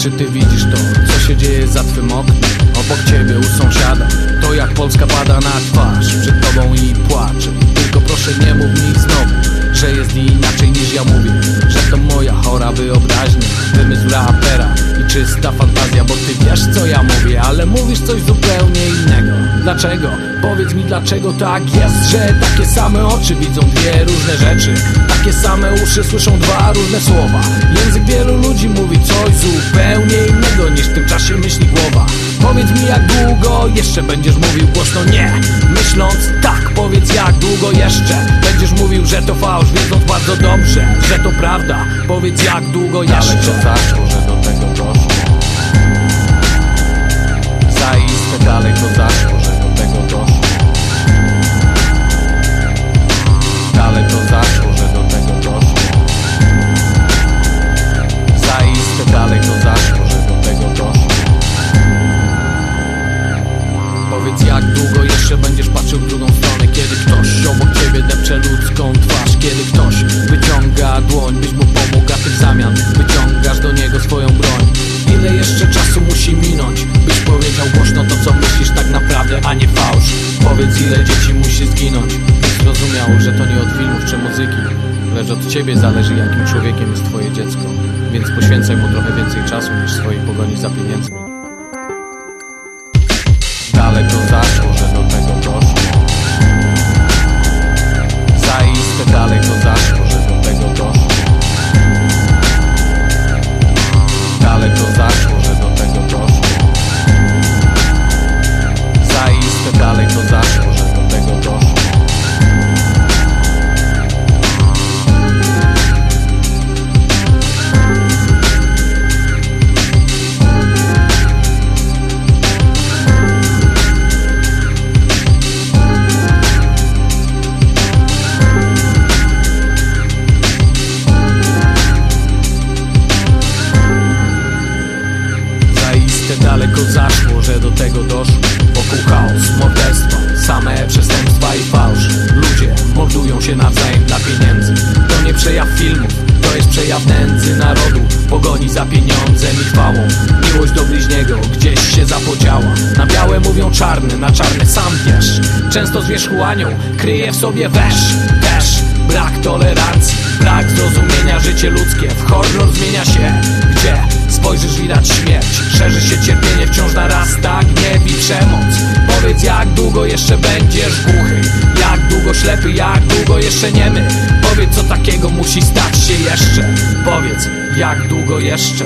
Czy ty widzisz to, co się dzieje za twym oknem? Obok ciebie, u sąsiada To jak Polska pada na twarz. Przed tobą i płacze Tylko proszę nie mów mi znowu Że jest inaczej niż ja mówię. Że to moja chora wyobraźnia Wymysł rapera i czysta fantazja Bo ty wiesz co ja mówię Ale mówisz coś zupełnie innego. Dlaczego? Powiedz mi dlaczego tak jest Że takie same oczy widzą dwie różne rzeczy. Takie same uszy słyszą dwa różne słowa. Język wielu jak długo jeszcze będziesz mówił głośno? Nie. Myśląc tak, powiedz jak długo jeszcze Będziesz mówił, że to fałsz, wiedząc bardzo dobrze Że to prawda, powiedz jak długo jeszcze musi zginąć, zrozumiał, że to nie od filmów czy muzyki Lecz od ciebie zależy jakim człowiekiem jest twoje dziecko. Więc poświęcaj mu trochę więcej czasu niż swojej pogoni za pieniędzmi Daleko zaszło, że do tego doszło. Wokół chaos, morderstwa, same przestępstwa i fałsz. Ludzie mordują się nawzajem dla pieniędzy. To nie przejaw filmów, to jest przejaw nędzy narodu. Pogoni za pieniądzem i chwałą. Miłość do bliźniego gdzieś się zapodziała. Na białe mówią czarny, na czarne sam wiesz. Często zwierzchu anioł kryje w sobie wesz. Też brak tolerancji, Życie ludzkie. W horror zmienia się. Gdzie spojrzysz widać śmierć. Szerzy się cierpienie, wciąż narasta gniew i przemoc. Powiedz jak długo jeszcze będziesz głuchy? Jak długo ślepy, jak długo jeszcze niemy Powiedz co takiego musi stać się jeszcze. Powiedz jak długo jeszcze